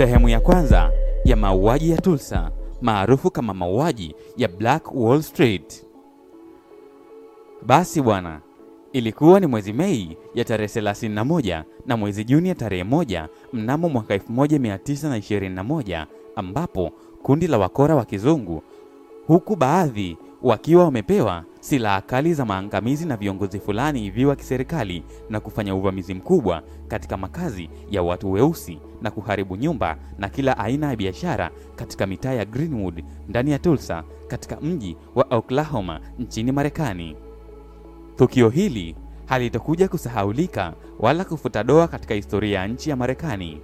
Sehemu ya kwanza ya mauaji ya Tulsa maarufu kama mauaji ya Black Wall Street. Basi bwana, ilikuwa ni mwezi Mei ya tarehe 31 na mwezi Juni ya tarehe moja mnamo mwaka 1921 ambapo kundi la wakora wa kizungu huku baadhi wakiwa wamepewa silaha kali za maangamizi na viongozi fulani hivi wa kiserikali na kufanya uvamizi mkubwa katika makazi ya watu weusi na kuharibu nyumba na kila aina ya biashara katika mitaa ya Greenwood ndani ya Tulsa katika mji wa Oklahoma nchini Marekani. Tukio hili halitakuja kusahaulika wala kufuta doa katika historia ya nchi ya Marekani.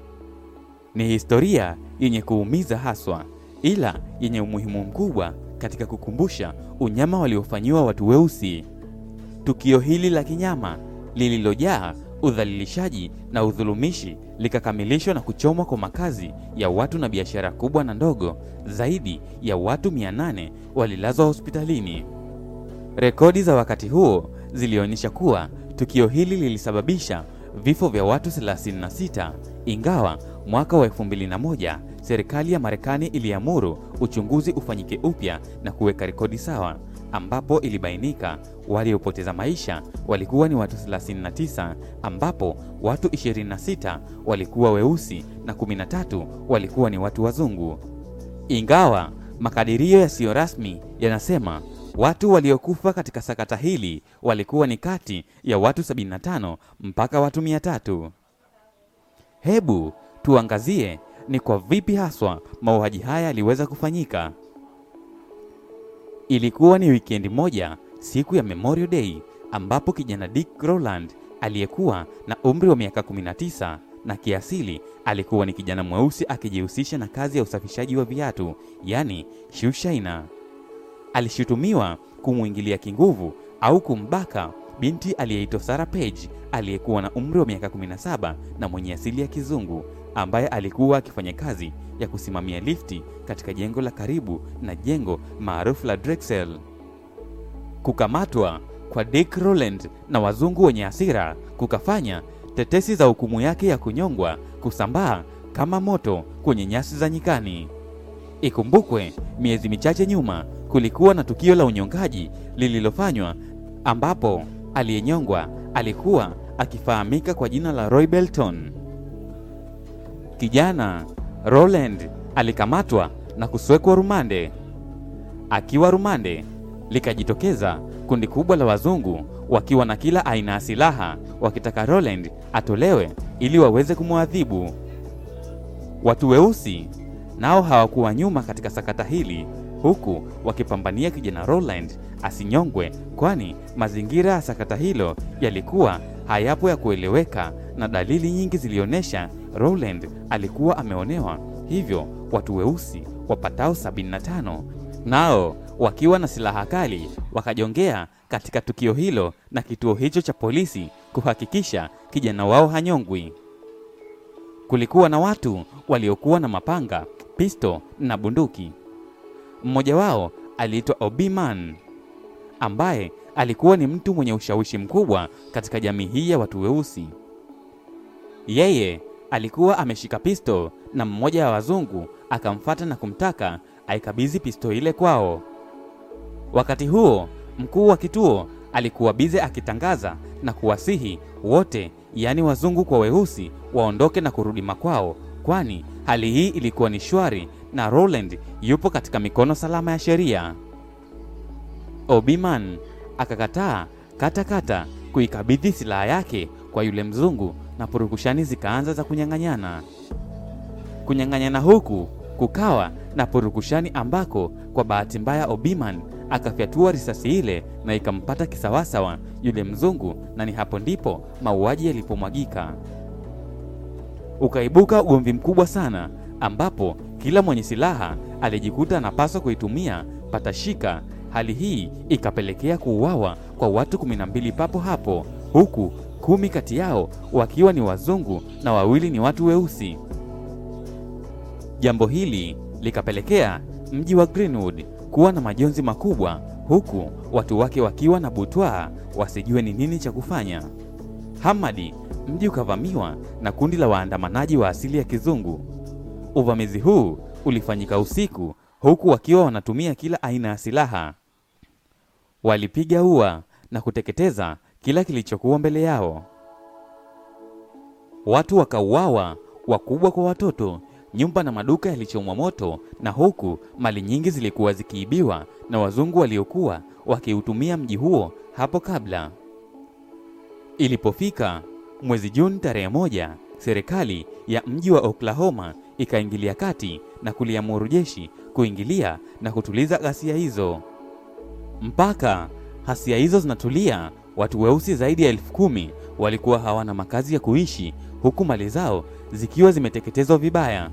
Ni historia yenye kuumiza haswa, ila yenye umuhimu mkubwa katika kukumbusha unyama waliofanyiwa watu weusi. Tukio hili la kinyama lililojaa udhalilishaji na udhulumishi likakamilishwa na kuchomwa kwa makazi ya watu na biashara kubwa na ndogo. Zaidi ya watu 800 walilazwa hospitalini. Rekodi za wakati huo zilionyesha kuwa tukio hili lilisababisha vifo vya watu 36, ingawa mwaka wa 2001 serikali ya Marekani iliamuru uchunguzi ufanyike upya na kuweka rekodi sawa, ambapo ilibainika waliopoteza maisha walikuwa ni watu 39, ambapo watu 26 walikuwa weusi na 13 walikuwa ni watu wazungu. Ingawa makadirio yasiyo rasmi yanasema watu waliokufa katika sakata hili walikuwa ni kati ya watu 75 mpaka watu 300. Hebu tuangazie ni kwa vipi haswa mauaji haya yaliweza kufanyika. Ilikuwa ni wikendi moja, siku ya Memorial Day, ambapo kijana Dick Rowland aliyekuwa na umri wa miaka 19 na kiasili alikuwa ni kijana mweusi akijihusisha na kazi ya usafishaji wa viatu, yani shoe shiner. Alishutumiwa kumwingilia kinguvu au kumbaka binti aliyeitwa Sarah Page aliyekuwa na umri wa miaka 17 na mwenye asili ya kizungu ambaye alikuwa akifanya kazi ya kusimamia lifti katika jengo la karibu na jengo maarufu la Drexel. Kukamatwa kwa Dick Rowland na wazungu wenye hasira kukafanya tetesi za hukumu yake ya kunyongwa kusambaa kama moto kwenye nyasi za nyikani. Ikumbukwe, miezi michache nyuma kulikuwa na tukio la unyongaji lililofanywa ambapo aliyenyongwa alikuwa akifahamika kwa jina la Roy Belton. Kijana Roland alikamatwa na kuswekwa rumande. Akiwa rumande, likajitokeza kundi kubwa la wazungu wakiwa na kila aina ya silaha wakitaka Roland atolewe ili waweze kumwadhibu. Watu weusi nao hawakuwa nyuma katika sakata hili, huku wakipambania kijana Roland asinyongwe, kwani mazingira ya sakata hilo yalikuwa hayapo ya kueleweka na dalili nyingi zilionyesha Rowland alikuwa ameonewa. Hivyo watu weusi wapatao 75 nao wakiwa na silaha kali wakajongea katika tukio hilo na kituo hicho cha polisi kuhakikisha kijana wao hanyongwi. Kulikuwa na watu waliokuwa na mapanga, pisto na bunduki. Mmoja wao aliitwa Obiman ambaye alikuwa ni mtu mwenye ushawishi mkubwa katika jamii hii ya watu weusi. Yeye alikuwa ameshika pisto na mmoja wa wazungu akamfata na kumtaka aikabizi pisto ile kwao. Wakati huo mkuu wa kituo alikuwa bize akitangaza na kuwasihi wote, yaani wazungu kwa weusi, waondoke na kurudi makwao, kwani hali hii ilikuwa ni shwari na Roland yupo katika mikono salama ya sheria. Obiman akakataa katakata kuikabidhi silaha yake kwa yule mzungu na purukushani zikaanza za kunyang'anyana. Kunyang'anyana huku kukawa na purukushani ambako kwa bahati mbaya Obiman akafyatua risasi ile na ikampata kisawasawa yule mzungu, na ni hapo ndipo mauaji yalipomwagika. Ukaibuka ugomvi mkubwa sana, ambapo kila mwenye silaha alijikuta anapaswa kuitumia patashika. Hali hii ikapelekea kuuawa kwa watu kumi na mbili papo hapo, huku kumi kati yao wakiwa ni wazungu na wawili ni watu weusi. Jambo hili likapelekea mji wa Greenwood kuwa na majonzi makubwa, huku watu wake wakiwa na butwaa wasijue ni nini cha kufanya. Hamadi, mji ukavamiwa na kundi la waandamanaji wa asili ya kizungu. Uvamizi huu ulifanyika usiku, huku wakiwa wanatumia kila aina ya silaha. Walipiga ua na kuteketeza kila kilichokuwa mbele yao. Watu wakauawa, wakubwa kwa watoto. Nyumba na maduka yalichomwa moto, na huku mali nyingi zilikuwa zikiibiwa na wazungu waliokuwa wakiutumia mji huo hapo kabla. Ilipofika mwezi Juni tarehe moja, serikali ya mji wa Oklahoma ikaingilia kati na kuliamuru jeshi kuingilia na kutuliza ghasia hizo. Mpaka ghasia hizo zinatulia, watu weusi zaidi ya elfu kumi walikuwa hawana makazi ya kuishi, huku mali zao zikiwa zimeteketezwa vibaya.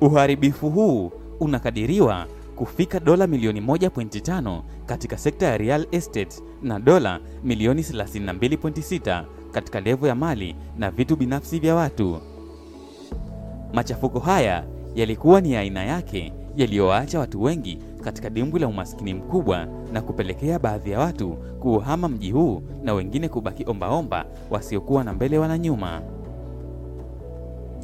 Uharibifu huu unakadiriwa kufika dola milioni 1.5 katika sekta ya real estate na dola milioni 32.6 katika levo ya mali na vitu binafsi vya watu. Machafuko haya yalikuwa ni aina yake yaliyowaacha watu wengi katika dimbwi la umaskini mkubwa na kupelekea baadhi ya watu kuuhama mji huu na wengine kubaki ombaomba wasiokuwa na mbele wala nyuma.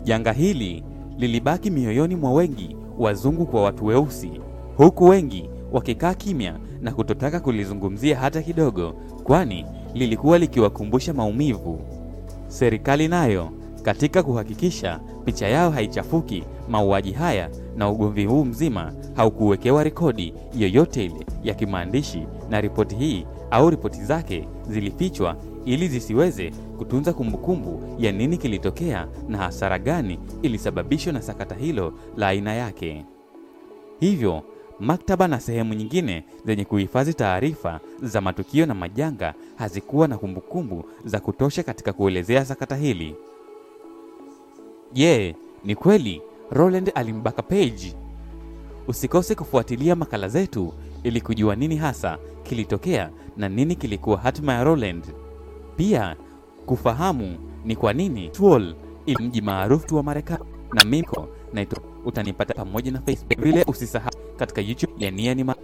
Janga hili lilibaki mioyoni mwa wengi, wazungu kwa watu weusi, huku wengi wakikaa kimya na kutotaka kulizungumzia hata kidogo, kwani lilikuwa likiwakumbusha maumivu. Serikali nayo katika kuhakikisha picha yao haichafuki, mauaji haya na ugomvi huu mzima haukuwekewa rekodi yoyote ile ya kimaandishi, na ripoti hii au ripoti zake zilifichwa ili zisiweze kutunza kumbukumbu ya nini kilitokea na hasara gani ilisababishwa na sakata hilo la aina yake. Hivyo maktaba na sehemu nyingine zenye kuhifadhi taarifa za matukio na majanga hazikuwa na kumbukumbu za kutosha katika kuelezea sakata hili. Je, ni kweli Rowland alimbaka Page? Usikose kufuatilia makala zetu ili kujua nini hasa kilitokea na nini kilikuwa hatima ya Roland. Pia kufahamu ni kwa nini Twol ili mji maarufu wa Marekani na miko na ito utanipata pamoja na Facebook. Vile usisahau katika YouTube ya Nia ni Ma